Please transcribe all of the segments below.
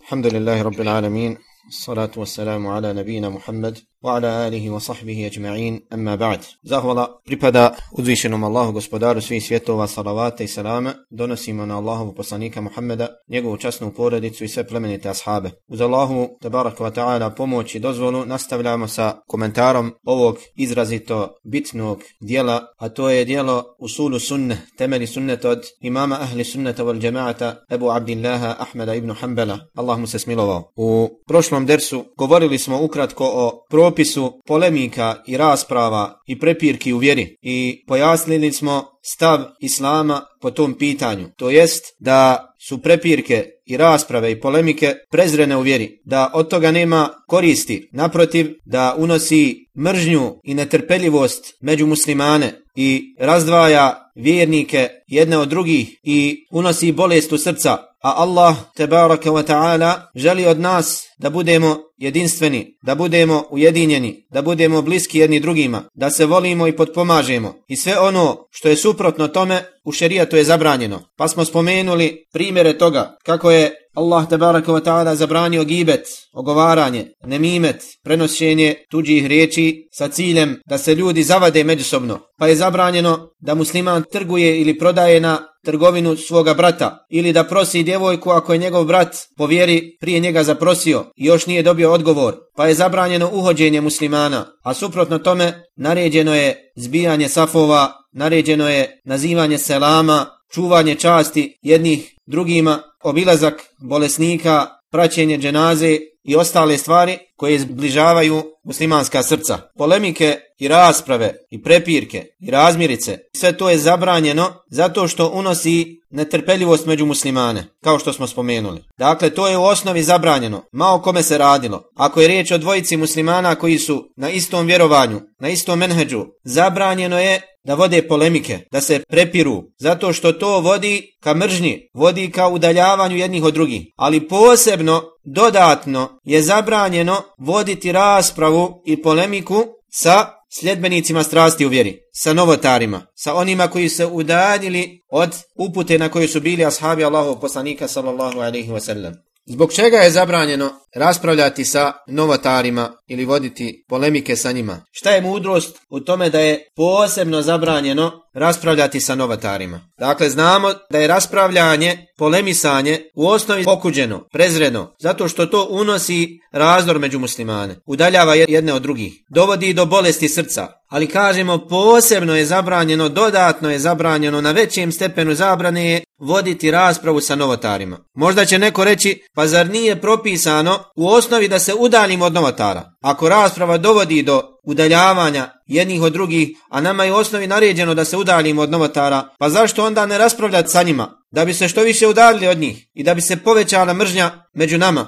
الحمد لله رب العالمين الصلاة والسلام على نبينا محمد وعلى آله وصحبه أجمعين أما بعد زهولا pripada uzvišenom Allahu gospodaru svih svjetova salavata i salama donosimo na Allahovu poslanika Muhammeda njegovu časnu porodicu i sve plemenite ashabe uz Allahu tabaraka wa ta'ala pomoć i dozvolu nastavljamo sa komentarom ovog izrazito bitnog dijela a to je dijelo usulu sunne temeli sunnet od imama ahli sunneta wal jamaata Ebu Abdillaha Ahmeda ibn Hanbala Allah mu se smilovao u prošlom dersu govorili smo ukratko o pro opisu polemika i rasprava i prepirki u vjeri i pojasnili smo stav Islama po tom pitanju. To jest da su prepirke i rasprave i polemike prezrene u vjeri, da od toga nema koristi, naprotiv da unosi mržnju i netrpeljivost među muslimane i razdvaja vjernike jedne od drugih i unosi bolest u srca, a Allah tebaraka wa ta'ala želi od nas da budemo jedinstveni, da budemo ujedinjeni, da budemo bliski jedni drugima, da se volimo i potpomažemo. I sve ono što je suprotno tome u šerijatu je zabranjeno. Pa smo spomenuli primjere toga kako je Allah tebaraka wa ta'ala zabranio gibet, ogovaranje, nemimet, prenošenje tuđih riječi sa ciljem da se ljudi zavade međusobno. Pa je zabranjeno da musliman trguje ili prodaje na trgovinu svoga brata ili da prosi djevojku ako je njegov brat po vjeri prije njega zaprosio i još nije dobio odgovor. Pa je zabranjeno uhođenje muslimana, a suprotno tome naređeno je zbijanje safova, naređeno je nazivanje selama, čuvanje časti jednih drugima, obilazak bolesnika, praćenje dženaze i ostale stvari koje zbližavaju muslimanska srca. Polemike i rasprave i prepirke i razmirice, sve to je zabranjeno zato što unosi netrpeljivost među muslimane, kao što smo spomenuli. Dakle, to je u osnovi zabranjeno, malo kome se radilo. Ako je riječ o dvojici muslimana koji su na istom vjerovanju, na istom menheđu, zabranjeno je da vode polemike, da se prepiru, zato što to vodi ka mržnji, vodi ka udaljavanju jednih od drugih. Ali posebno, dodatno, je zabranjeno voditi raspravu i polemiku sa sljedbenicima strasti u vjeri, sa novotarima, sa onima koji se udaljili od upute na koji su bili ashabi Allahov poslanika sallallahu alaihi wasallam. Zbog čega je zabranjeno raspravljati sa novotarima ili voditi polemike sa njima? Šta je mudrost u tome da je posebno zabranjeno raspravljati sa novatarima? Dakle, znamo da je raspravljanje, polemisanje u osnovi pokuđeno, prezredno, zato što to unosi razdor među muslimane, udaljava jedne od drugih, dovodi do bolesti srca, ali kažemo posebno je zabranjeno, dodatno je zabranjeno, na većem stepenu zabrane je voditi raspravu sa novotarima. Možda će neko reći, pa zar nije propisano u osnovi da se udaljimo od novotara? Ako rasprava dovodi do udaljavanja jednih od drugih, a nama je u osnovi naređeno da se udaljimo od novotara, pa zašto onda ne raspravljati sa njima? Da bi se što više udaljili od njih i da bi se povećala mržnja među nama.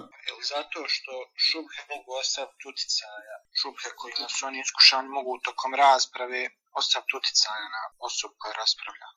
Zato što šubhe mogu ostaviti uticaja, šubhe kojima su oni iskušani mogu tokom rasprave ostaviti uticaja na osobu koja raspravlja.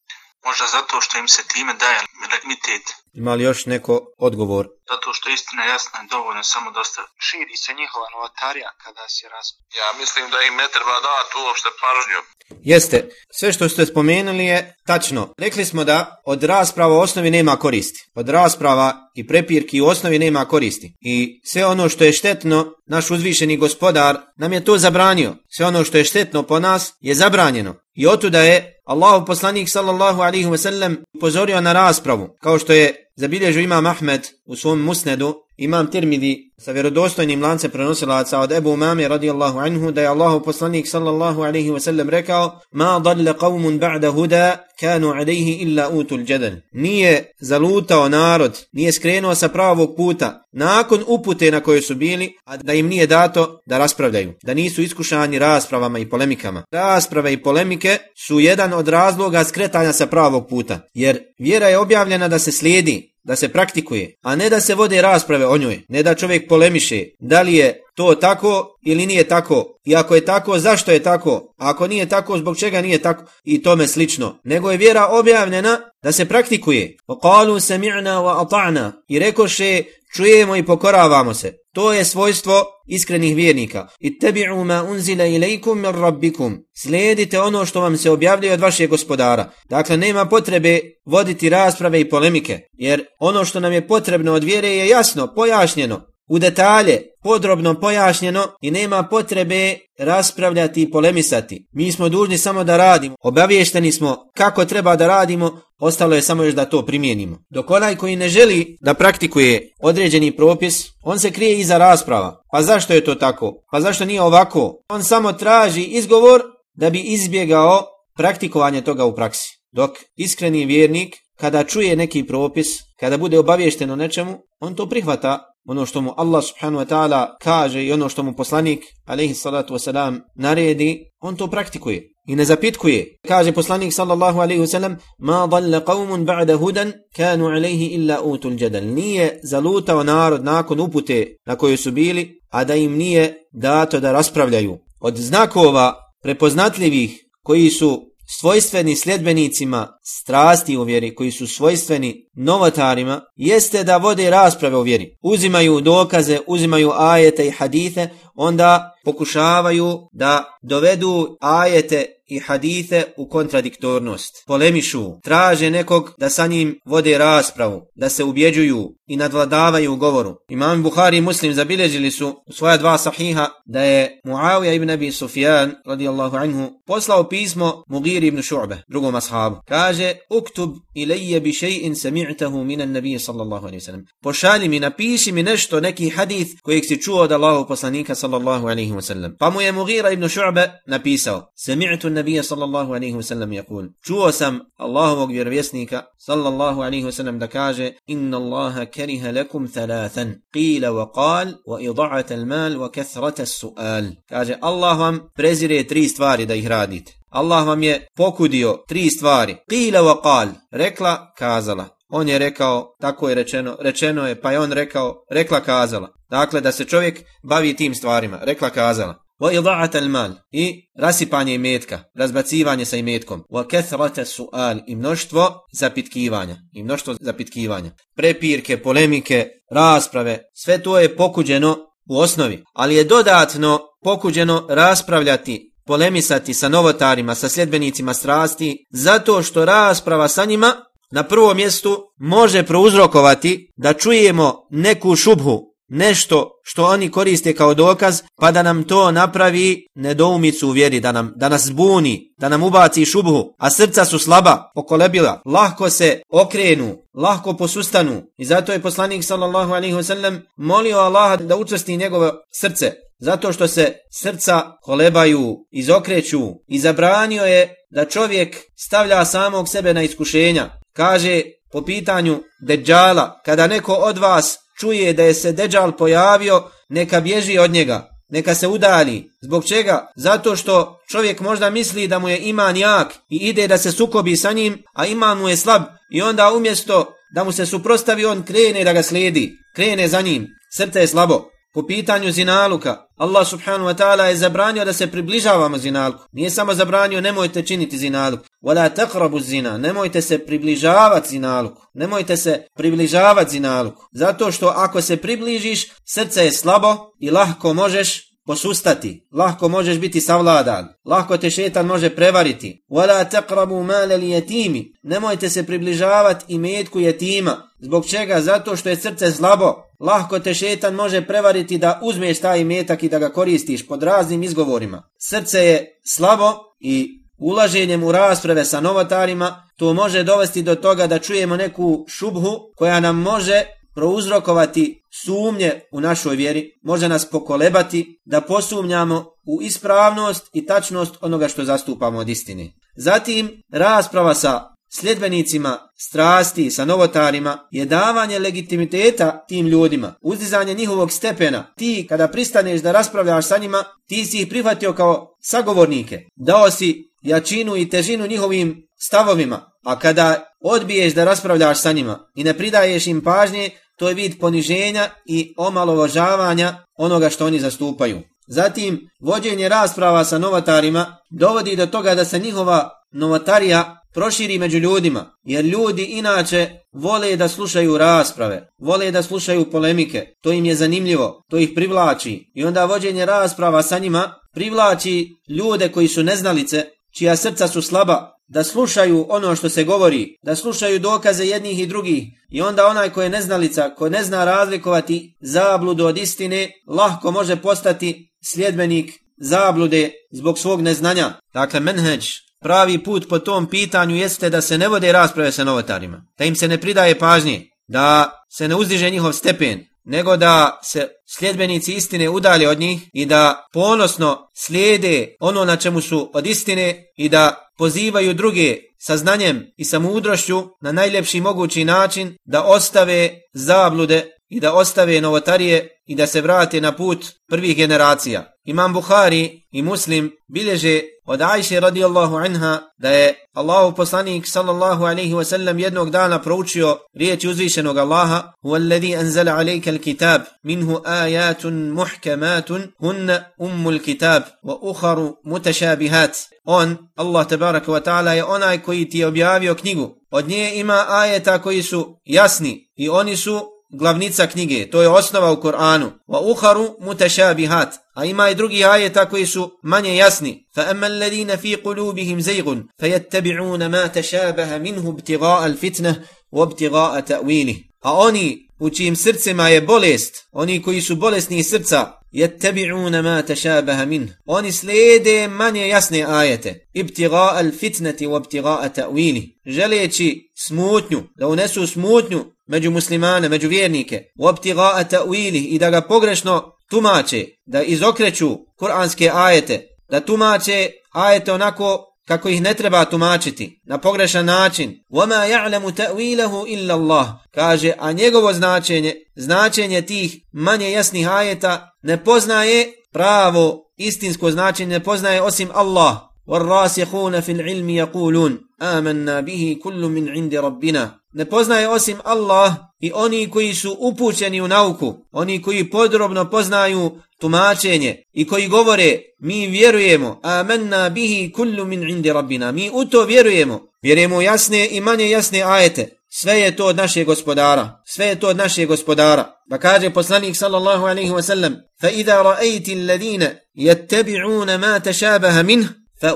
Možda zato što im se time daje legitimitet. Ima li još neko odgovor? Zato što istina jasna je dovoljno samo dosta. Širi se njihova novatarija kada se raspravlja. Ja mislim da im ne treba davati uopšte pažnju. Jeste, sve što ste spomenuli je tačno. Rekli smo da od rasprava u osnovi nema koristi. Od rasprava i prepirki u osnovi nema koristi. I sve ono što je štetno, naš uzvišeni gospodar nam je to zabranio. Sve ono što je štetno po nas je zabranjeno. I otuda je Allahu poslanik sallallahu alaihi wasallam upozorio na raspravu, kao što je zabilježio imam Ahmed u svom musnedu, imam Tirmidi sa vjerodostojnim lance prenosilaca od Ebu Mame radijallahu anhu da je Allahu poslanik sallallahu alaihi ve sellem rekao ma dalle qavmun ba'da huda kanu alaihi illa utul jadal. Nije zalutao narod, nije skrenuo sa pravog puta nakon upute na kojoj su bili, a da im nije dato da raspravljaju, da nisu iskušani raspravama i polemikama. Rasprave i polemike su jedan od razloga skretanja sa pravog puta, jer vjera je objavljena da se slijedi, da se praktikuje, a ne da se vode rasprave o njoj, ne da čovjek polemiše da li je to tako ili nije tako, i ako je tako, zašto je tako, a ako nije tako, zbog čega nije tako, i tome slično. Nego je vjera objavljena da se praktikuje. Okalu sami'na wa i rekoše čujemo i pokoravamo se. To je svojstvo iskrenih vjernika. Ittabi'u ma unzila ilaykum min rabbikum. Slijedite ono što vam se objavljuje od vašeg gospodara. Dakle, nema potrebe voditi rasprave i polemike, jer ono što nam je potrebno od vjere je jasno, pojašnjeno u detalje, podrobno pojašnjeno i nema potrebe raspravljati i polemisati. Mi smo dužni samo da radimo. Obavješteni smo kako treba da radimo, ostalo je samo još da to primijenimo. Dok onaj koji ne želi da praktikuje određeni propis, on se krije iza rasprava. Pa zašto je to tako? Pa zašto nije ovako? On samo traži izgovor da bi izbjegao praktikovanje toga u praksi. Dok iskreni vjernik, kada čuje neki propis, kada bude obavješten o nečemu, on to prihvata ono što mu Allah subhanahu wa ta'ala kaže i ono što mu poslanik alaihi salatu wasalam naredi, on to praktikuje i ne zapitkuje. Kaže poslanik sallallahu alaihi wasalam ma dalle qavmun ba'da hudan kanu alaihi illa utul jadal. Nije zalutao narod nakon upute na kojoj su bili, a da im nije dato da raspravljaju. Od znakova prepoznatljivih koji su svojstveni sljedbenicima strasti u vjeri, koji su svojstveni novotarima, jeste da vode rasprave u vjeri. Uzimaju dokaze, uzimaju ajete i hadite, onda pokušavaju da dovedu ajete i hadite u kontradiktornost. Polemišu, traže nekog da sa njim vode raspravu, da se ubjeđuju i nadvladavaju u govoru. Imam Buhari i Muslim zabilježili su u svoja dva sahiha da je Muawija ibn Abi Sufjan radijallahu anhu poslao pismo Mugir ibn Šu'be, drugom ashabu. Kaže, uktub ilaje bi še'in sami'tahu minan nabije sallallahu alaihi sallam. Pošalji mi, napiši mi nešto, neki hadith kojeg si čuo od Allahu poslanika sallallahu alaihi sallam. Pa mu je Mugira ibn Šu'be napisao, sami'tu nabija sallallahu alaihi wa sallam jakul. Čuo sam Allahovog vjerovjesnika sallallahu alaihi wa sallam da kaže Inna Allaha kariha lakum thalathan. Qila wa qal wa ida'at al mal wa kathrata su'al. Kaže Allah vam prezire tri stvari da ih radite. Allah vam je pokudio tri stvari. Qila wa qal. Rekla, kazala. On je rekao, tako je rečeno, rečeno je, pa je on rekao, rekla kazala. Dakle, da se čovjek bavi tim stvarima, rekla kazala wa ida'at al-mal. I rasipanje imetka, razbacivanje sa imetkom, wa kathrata su'al i mnoštvo zapitkivanja, i mnoštvo zapitkivanja. Prepirke, polemike, rasprave, sve to je pokuđeno u osnovi, ali je dodatno pokuđeno raspravljati, polemisati sa novotarima, sa sljedbenicima strasti, zato što rasprava sa njima na prvom mjestu može prouzrokovati da čujemo neku šubhu nešto što oni koriste kao dokaz, pa da nam to napravi nedoumicu u vjeri, da, nam, da nas buni, da nam ubaci šubhu, a srca su slaba, pokolebila, lahko se okrenu, lahko posustanu. I zato je poslanik sallallahu alaihi wasallam molio Allaha da učesti njegovo srce, zato što se srca kolebaju, izokreću i zabranio je da čovjek stavlja samog sebe na iskušenja. Kaže po pitanju deđala, kada neko od vas čuje da je se Deđal pojavio, neka bježi od njega, neka se udali. Zbog čega? Zato što čovjek možda misli da mu je iman jak i ide da se sukobi sa njim, a iman mu je slab i onda umjesto da mu se suprostavi on krene da ga slijedi, krene za njim, srce je slabo. Po pitanju zinaluka, Allah subhanahu wa ta'ala je zabranio da se približavamo zinalku. Nije samo zabranio nemojte činiti zinaluk. Wala taqrabu zina, nemojte se približavati zinaluku. Nemojte se približavati zinaluku. Zato što ako se približiš, srce je slabo i lahko možeš posustati. Lahko možeš biti savladan. Lahko te šetan može prevariti. Wala taqrabu mala al-yatimi. Nemojte se približavati imetku jetima. Zbog čega? Zato što je srce slabo. Lahko te šetan može prevariti da uzmeš taj imetak i da ga koristiš pod raznim izgovorima. Srce je slabo i ulaženjem u rasprave sa novotarima to može dovesti do toga da čujemo neku šubhu koja nam može prouzrokovati sumnje u našoj vjeri, može nas pokolebati da posumnjamo u ispravnost i tačnost onoga što zastupamo od istine. Zatim, rasprava sa sljedbenicima strasti, sa novotarima, je davanje legitimiteta tim ljudima, uzdizanje njihovog stepena. Ti, kada pristaneš da raspravljaš sa njima, ti si ih prihvatio kao sagovornike. Dao si jačinu i težinu njihovim stavovima, a kada odbiješ da raspravljaš sa njima i ne pridaješ im pažnje, to je vid poniženja i omalovažavanja onoga što oni zastupaju. Zatim, vođenje rasprava sa novatarima dovodi do toga da se njihova novatarija proširi među ljudima, jer ljudi inače vole da slušaju rasprave, vole da slušaju polemike, to im je zanimljivo, to ih privlači. I onda vođenje rasprava sa njima privlači ljude koji su neznalice, čija srca su slaba, da slušaju ono što se govori, da slušaju dokaze jednih i drugih. I onda onaj ko je neznalica, ko ne zna razlikovati zabludu od istine, lahko može postati sljedbenik zablude zbog svog neznanja. Dakle, menheđ, pravi put po tom pitanju jeste da se ne vode rasprave sa novotarima, da im se ne pridaje pažnje, da se ne uzdiže njihov stepen, nego da se sljedbenici istine udali od njih i da ponosno slijede ono na čemu su od istine i da pozivaju druge sa znanjem i sa mudrošću na najljepši mogući način da ostave zablude i da ostave novotarije i da se vrate na put prvih generacija. Imam Bukhari i Muslim bilježe od Ajše radijallahu anha da je Allahu poslanik sallallahu alaihi wa sallam jednog dana proučio riječ uzvišenog Allaha Huvalladhi anzala alejka alkitab minhu ayatun muhkamatun hunna ummul kitab wa ukharu mutashabihat On, Allah tabaraka wa ta'ala je onaj koji ti je objavio knjigu. Od nje ima ajeta koji su jasni i oni su glavnica knjige, to je osnova u Kur'anu. Wa uharu mutashabihat. A ima i drugi ajeta koji su manje jasni. Fa amma alladhina fi qulubihim zaygun fayattabi'una ma tashabaha minhu ibtigha'a al-fitnah wa ibtigha'a ta'wilih. A oni u čijim srcima je bolest, oni koji su bolesni srca, yattabi'una ma tashabaha min. Oni slijede manje jasne ajete. Ibtigha'a al-fitnati wa ibtigha'a ta'wilih. Želeći smutnju, da unesu smutnju među muslimane, među vjernike, u optiga'a ta'wili i da ga pogrešno tumače, da izokreću kuranske ajete, da tumače ajete onako kako ih ne treba tumačiti, na pogrešan način. وَمَا يَعْلَمُ تَأْوِيلَهُ إِلَّا اللَّهِ Kaže, a njegovo značenje, značenje tih manje jasnih ajeta, ne poznaje pravo, istinsko značenje, ne poznaje osim Allah. وَالرَّاسِحُونَ فِي الْعِلْمِ يَقُولُونَ آمَنَّا بِهِ كُلُّ مِنْ عِنْدِ رَبِّنَا ne poznaje osim Allah i oni koji su upućeni u nauku, oni koji podrobno poznaju tumačenje i koji govore mi vjerujemo, amanna bihi kullu min indi rabbina, mi u to vjerujemo, vjerujemo jasne i manje jasne ajete, sve je to od našeg gospodara, sve je to od našeg gospodara. Pa kaže poslanik sallallahu alaihi wasallam, fa idha ra'aiti alladine yattabi'una ma tashabaha minh, fa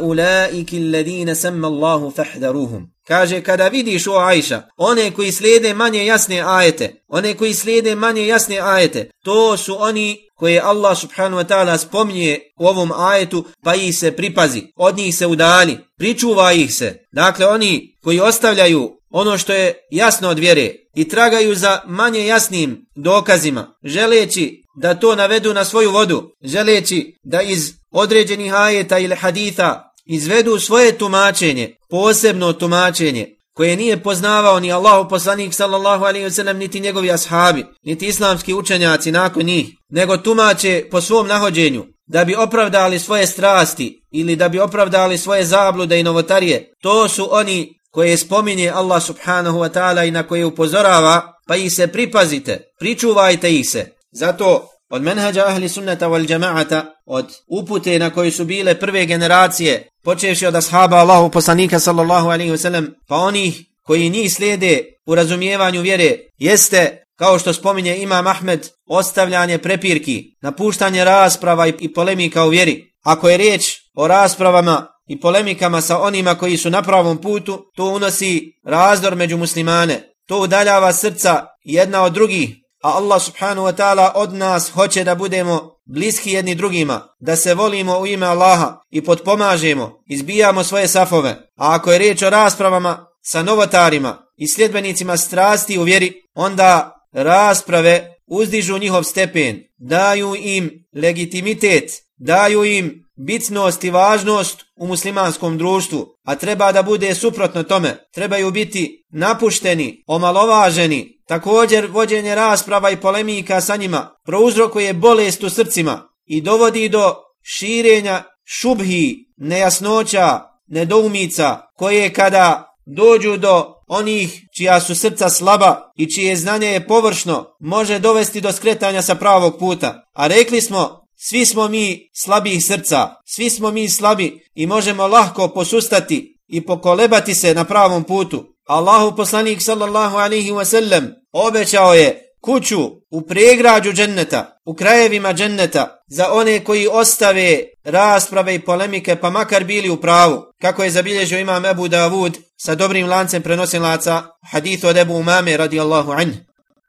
الَّذِينَ سَمَّ اللَّهُ فَحْدَرُوهُمْ. Kaže, kada vidiš o Ajša, one koji slijede manje jasne ajete, one koji slijede manje jasne ajete, to su oni koje Allah subhanahu wa ta'ala spominje u ovom ajetu, pa ih se pripazi, od njih se udali, pričuva ih se. Dakle, oni koji ostavljaju ono što je jasno od vjere i tragaju za manje jasnim dokazima, želeći da to navedu na svoju vodu, želeći da iz određenih ajeta ili haditha izvedu svoje tumačenje, posebno tumačenje, koje nije poznavao ni Allahu poslanik sallallahu alaihi wasallam, niti njegovi ashabi, niti islamski učenjaci nakon njih, nego tumače po svom nahođenju, da bi opravdali svoje strasti ili da bi opravdali svoje zablude i novotarije. To su oni koje spominje Allah subhanahu wa ta'ala i na koje upozorava, pa ih se pripazite, pričuvajte ih se. Zato od menhađa ahli sunnata wal džamaata, od upute na koje su bile prve generacije, počevši od ashaba Allahu poslanika sallallahu alaihi wa sallam, pa onih koji njih slijede u razumijevanju vjere, jeste, kao što spominje Imam Ahmed, ostavljanje prepirki, napuštanje rasprava i polemika u vjeri. Ako je riječ o raspravama i polemikama sa onima koji su na pravom putu, to unosi razdor među muslimane. To udaljava srca jedna od drugih, a Allah subhanahu wa ta'ala od nas hoće da budemo bliski jedni drugima, da se volimo u ime Allaha i potpomažemo, izbijamo svoje safove. A ako je riječ o raspravama sa novotarima i sljedbenicima strasti u vjeri, onda rasprave uzdižu njihov stepen, daju im legitimitet, daju im bitnost i važnost u muslimanskom društvu, a treba da bude suprotno tome. Trebaju biti napušteni, omalovaženi, također vođenje rasprava i polemika sa njima prouzrokuje bolest u srcima i dovodi do širenja šubhi, nejasnoća, nedoumica, koje kada dođu do onih čija su srca slaba i čije znanje je površno, može dovesti do skretanja sa pravog puta. A rekli smo Svi smo mi slabih srca, svi smo mi slabi i možemo lahko posustati i pokolebati se na pravom putu. Allahu poslanik sallallahu alaihi wasallam obećao je kuću u pregrađu dženneta, u krajevima dženneta, za one koji ostave rasprave i polemike, pa makar bili u pravu, kako je zabilježio imam Ebu Davud sa dobrim lancem prenosilaca hadithu od Ebu Umame radijallahu anhu.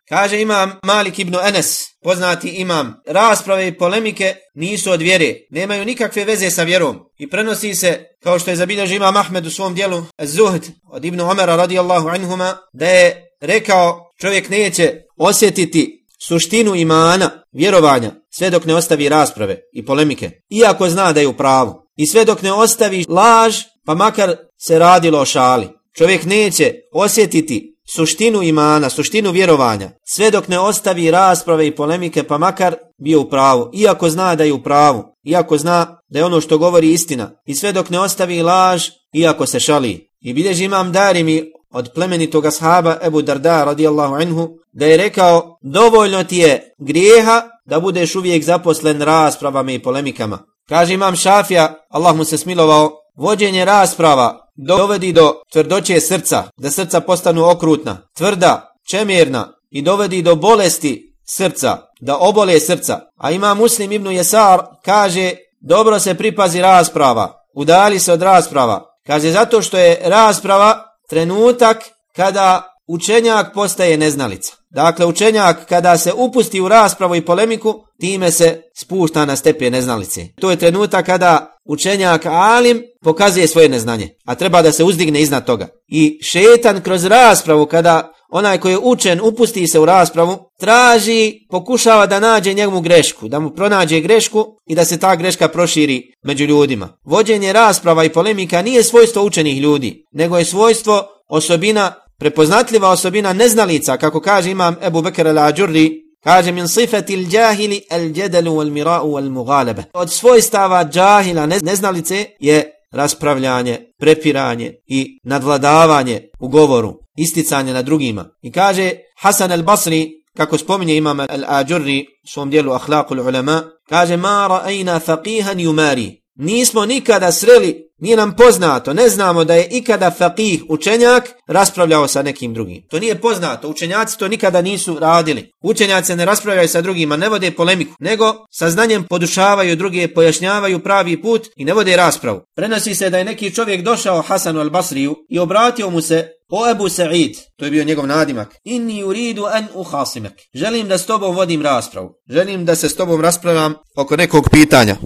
Kaže imam Malik ibn Enes, poznati imam, rasprave i polemike nisu od vjere, nemaju nikakve veze sa vjerom. I prenosi se, kao što je zabilježi imam Ahmed u svom dijelu, Zuhd od ibn Omara radijallahu anhuma, da je rekao čovjek neće osjetiti suštinu imana, vjerovanja, sve dok ne ostavi rasprave i polemike, iako zna da je u pravu. I sve dok ne ostavi laž, pa makar se radilo o šali. Čovjek neće osjetiti suštinu imana, suštinu vjerovanja, sve dok ne ostavi rasprave i polemike, pa makar bio u pravu, iako zna da je u pravu, iako zna da je ono što govori istina, i sve dok ne ostavi laž, iako se šali. I bilježi imam darimi od plemenitog ashaba Ebu Darda radijallahu anhu, da je rekao, dovoljno ti je grijeha da budeš uvijek zaposlen raspravama i polemikama. Kaže imam Šafija, Allah mu se smilovao, vođenje rasprava dovedi do tvrdoće srca, da srca postanu okrutna, tvrda, čemjerna i dovedi do bolesti srca, da obole srca. A ima muslim ibn Jesar, kaže, dobro se pripazi rasprava, udali se od rasprava. Kaže, zato što je rasprava trenutak kada učenjak postaje neznalica. Dakle, učenjak kada se upusti u raspravu i polemiku, time se spušta na stepe neznalice. To je trenutak kada učenjak alim pokazuje svoje neznanje, a treba da se uzdigne iznad toga. I šetan kroz raspravu, kada onaj koji je učen upusti se u raspravu, traži, pokušava da nađe njemu grešku, da mu pronađe grešku i da se ta greška proširi među ljudima. Vođenje rasprava i polemika nije svojstvo učenih ljudi, nego je svojstvo osobina, prepoznatljiva osobina neznalica, kako kaže imam Ebu Bekir al-Ađurri, Kaže min sifati al-jahili al-jadalu wal-mira'u wal-mughalaba. Od svojstava džahila neznalice je raspravljanje, prepiranje i nadvladavanje u govoru, isticanje na drugima. I kaže Hasan al-Basri, kako spominje imam al-Ađurri u svom dijelu Ahlaqul ulama, kaže ma ra'ayna faqihan yumari. Nismo nikada sreli Nije nam poznato, ne znamo da je ikada faqih učenjak raspravljao sa nekim drugim. To nije poznato, učenjaci to nikada nisu radili. Učenjaci ne raspravljaju sa drugima, ne vode polemiku, nego sa znanjem podušavaju druge, pojašnjavaju pravi put i ne vode raspravu. Prenosi se da je neki čovjek došao Hasanu al-Basriju i obratio mu se O Ebu Sa'id, to je bio njegov nadimak, inni uridu an uhasimek. Želim da s tobom vodim raspravu. Želim da se s tobom raspravljam oko nekog pitanja.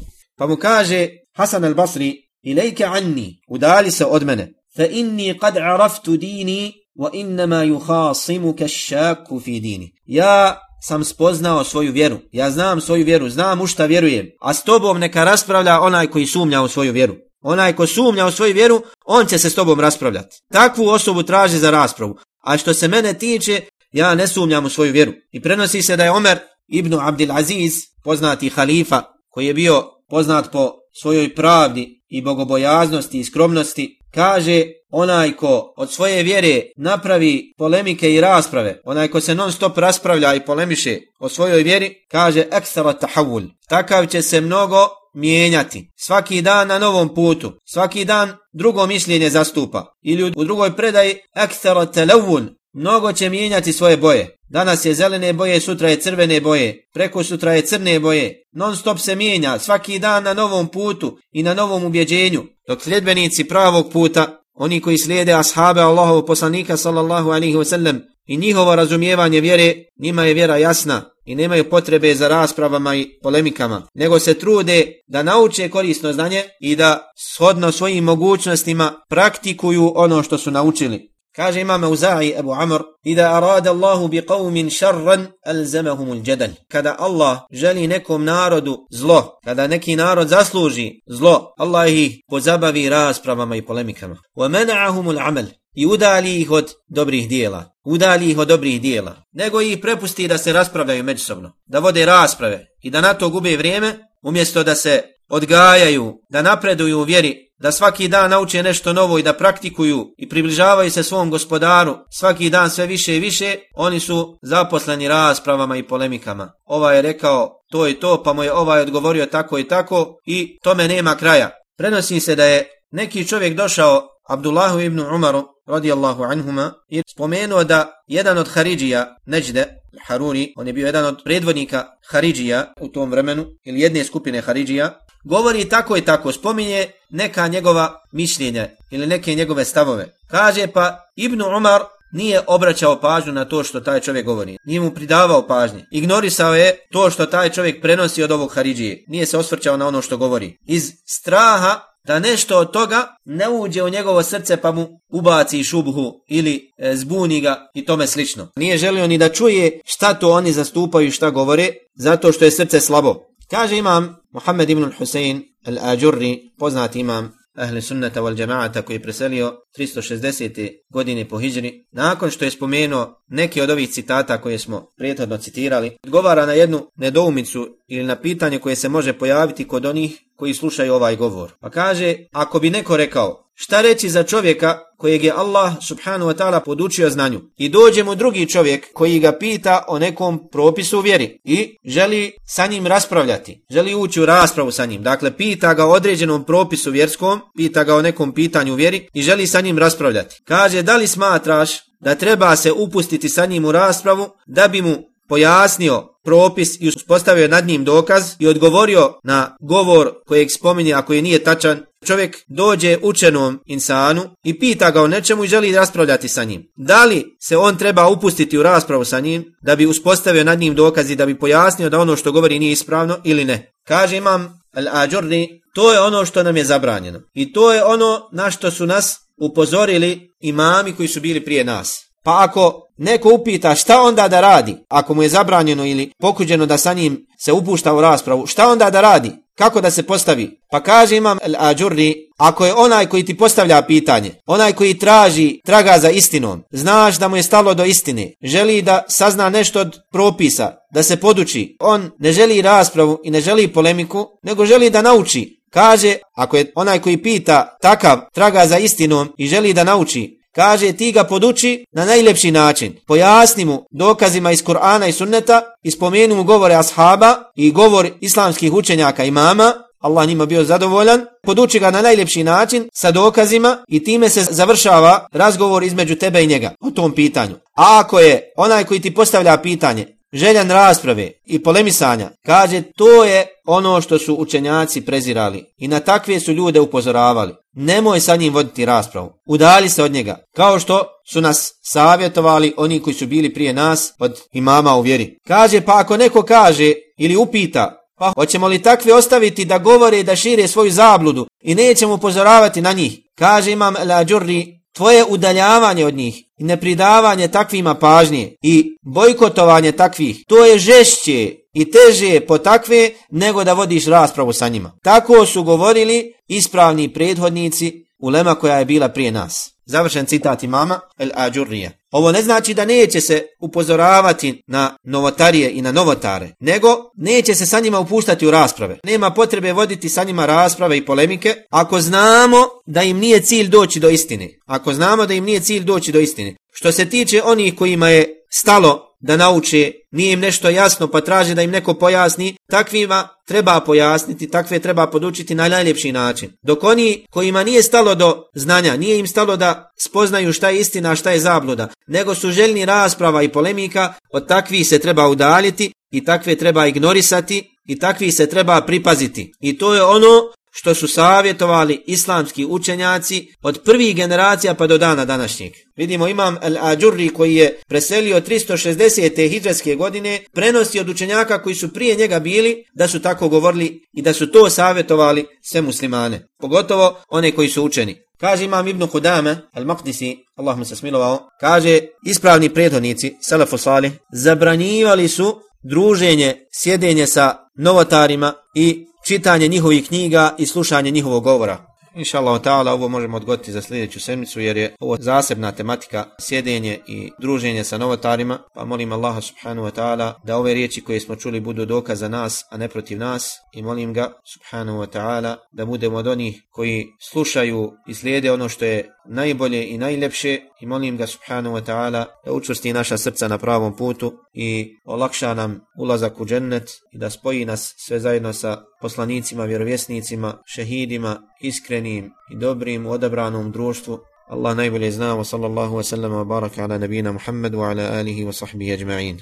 Pa mu kaže Hasan al-Basri, ilajke anni, udali se od mene, fa inni kad araftu dini, wa innama yuhasimuka šaku fi dini. Ja sam spoznao svoju vjeru, ja znam svoju vjeru, znam u šta vjerujem, a s tobom neka raspravlja onaj koji sumnja u svoju vjeru. Onaj ko sumnja u svoju vjeru, on će se s tobom raspravljati. Takvu osobu traži za raspravu. A što se mene tiče, ja ne sumnjam u svoju vjeru. I prenosi se da je Omer ibn Abdil Aziz, poznati halifa, koji je bio poznat po svojoj pravdi i bogobojaznosti i skromnosti, kaže onaj ko od svoje vjere napravi polemike i rasprave, onaj ko se non stop raspravlja i polemiše o svojoj vjeri, kaže ekstra tahavul. Takav će se mnogo mijenjati. Svaki dan na novom putu, svaki dan drugo mišljenje zastupa. Ili u drugoj predaji ekstra televun, mnogo će mijenjati svoje boje. Danas je zelene boje, sutra je crvene boje, preko sutra je crne boje. Non stop se mijenja, svaki dan na novom putu i na novom ubjeđenju. Dok sljedbenici pravog puta, oni koji slijede ashabe Allahovog poslanika sallallahu alaihi wasallam i njihovo razumijevanje vjere, njima je vjera jasna i nemaju potrebe za raspravama i polemikama, nego se trude da nauče korisno znanje i da shodno svojim mogućnostima praktikuju ono što su naučili. Kaže imam Auza'i Abu Amr, Ida arada Allahu bi qavmin šarran, alzamahumul jadal. Kada Allah želi nekom narodu zlo, kada neki narod zasluži zlo, Allah ih pozabavi raspravama i polemikama. Wa mana'ahumul amal. I udali ih od dobrih dijela. Udali ih od dobrih dijela. Nego ih prepusti da se raspravljaju međusobno. Da vode rasprave. I da na to gube vrijeme, umjesto da se odgajaju, da napreduju u vjeri, da svaki dan nauče nešto novo i da praktikuju i približavaju se svom gospodaru svaki dan sve više i više, oni su zaposleni raspravama i polemikama. Ova je rekao to i to, pa mu je ovaj odgovorio tako i tako i tome nema kraja. Prenosi se da je neki čovjek došao Abdullahu ibn Umaru radijallahu anhuma i spomenuo da jedan od Haridžija, Neđde, Haruri, on je bio jedan od predvodnika Haridžija u tom vremenu, ili jedne skupine Haridžija, govori tako i tako, spominje neka njegova mišljenja ili neke njegove stavove. Kaže pa Ibn Umar nije obraćao pažnju na to što taj čovjek govori. Nije mu pridavao pažnje. Ignorisao je to što taj čovjek prenosi od ovog Haridžije. Nije se osvrćao na ono što govori. Iz straha da nešto od toga ne uđe u njegovo srce pa mu ubaci šubhu ili e, zbuni ga i tome slično. Nije želio ni da čuje šta to oni zastupaju i šta govore, zato što je srce slabo. Kaže imam Muhammed ibn Husein al-Ađurri, poznati imam Ahle sunnata wal džemaata koji je preselio 360. godine po hijri, nakon što je spomenuo neke od ovih citata koje smo prijetodno citirali, odgovara na jednu nedoumicu ili na pitanje koje se može pojaviti kod onih koji slušaju ovaj govor. Pa kaže, ako bi neko rekao, šta reći za čovjeka kojeg je Allah subhanahu wa ta'ala podučio znanju i dođe mu drugi čovjek koji ga pita o nekom propisu vjeri i želi sa njim raspravljati, želi ući u raspravu sa njim. Dakle, pita ga o određenom propisu vjerskom, pita ga o nekom pitanju vjeri i želi sa njim raspravljati. Kaže, da li smatraš da treba se upustiti sa njim u raspravu da bi mu pojasnio propis i uspostavio nad njim dokaz i odgovorio na govor kojeg spominje ako je nije tačan, čovjek dođe učenom insanu i pita ga o nečemu i želi raspravljati sa njim. Da li se on treba upustiti u raspravu sa njim da bi uspostavio nad njim dokazi, da bi pojasnio da ono što govori nije ispravno ili ne? Kaže imam Al-Ađurni, to je ono što nam je zabranjeno. I to je ono na što su nas upozorili imami koji su bili prije nas. Pa ako neko upita šta onda da radi, ako mu je zabranjeno ili pokuđeno da sa njim se upušta u raspravu, šta onda da radi, kako da se postavi? Pa kaže imam Al-Ađurri, ako je onaj koji ti postavlja pitanje, onaj koji traži, traga za istinom, znaš da mu je stalo do istine, želi da sazna nešto od propisa, da se poduči, on ne želi raspravu i ne želi polemiku, nego želi da nauči. Kaže, ako je onaj koji pita takav, traga za istinom i želi da nauči, Kaže ti ga poduči na najljepši način. Pojasni mu dokazima iz Kur'ana i sunneta, ispomenu mu govore ashaba i govor islamskih učenjaka i mama, Allah njima bio zadovoljan, poduči ga na najljepši način sa dokazima i time se završava razgovor između tebe i njega o tom pitanju. A ako je onaj koji ti postavlja pitanje željan rasprave i polemisanja, kaže to je ono što su učenjaci prezirali i na takve su ljude upozoravali. Nemoj sa njim voditi raspravu, udali se od njega, kao što su nas savjetovali oni koji su bili prije nas od imama u vjeri. Kaže pa ako neko kaže ili upita, pa hoćemo li takve ostaviti da govore da šire svoju zabludu i nećemo upozoravati na njih. Kaže imam la džurri tvoje udaljavanje od njih i nepridavanje takvima pažnje i bojkotovanje takvih, to je žešće i teže po takve nego da vodiš raspravu sa njima. Tako su govorili ispravni prethodnici ulema koja je bila prije nas. Završen citat imama El-Ađurrija. Ovo ne znači da neće se upozoravati na novotarije i na novotare, nego neće se sa njima upuštati u rasprave. Nema potrebe voditi sa njima rasprave i polemike ako znamo da im nije cilj doći do istine. Ako znamo da im nije cilj doći do istine. Što se tiče onih kojima je stalo da nauče, nije im nešto jasno pa traže da im neko pojasni, takvima treba pojasniti, takve treba podučiti na najljepši način. Dok oni kojima nije stalo do znanja, nije im stalo da spoznaju šta je istina, šta je zabluda, nego su željni rasprava i polemika, od takvih se treba udaljiti i takve treba ignorisati i takvi se treba pripaziti. I to je ono što su savjetovali islamski učenjaci od prvih generacija pa do dana današnjeg. Vidimo imam Al-Ađurri koji je preselio 360. hijđarske godine, prenosi od učenjaka koji su prije njega bili da su tako govorili i da su to savjetovali sve muslimane. Pogotovo one koji su učeni. Kaže imam Ibn Kudame, Al-Maqdisi, Allah mu se smilovao, kaže ispravni prethodnici, Salafu Salih, zabranjivali su druženje, sjedenje sa novotarima i čitanje njihovih knjiga i slušanje njihovog govora. Inša Allah ta'ala ovo možemo odgoditi za sljedeću sedmicu jer je ovo zasebna tematika sjedenje i druženje sa novotarima pa molim Allaha subhanahu wa ta'ala da ove riječi koje smo čuli budu dokaz za nas a ne protiv nas i molim ga subhanahu wa ta'ala da budemo od onih koji slušaju i slijede ono što je najbolje i najljepše i molim ga subhanahu wa ta'ala da učvrsti naša srca na pravom putu i olakša nam ulazak u džennet i da spoji nas sve zajedno sa poslanicima, vjerovjesnicima, šehidima, iskrenim i dobrim u odabranom društvu. Allah najbolje zna wa sallallahu wa sallam wa baraka ala nabina Muhammedu wa ala alihi wa sahbihi ajma'in.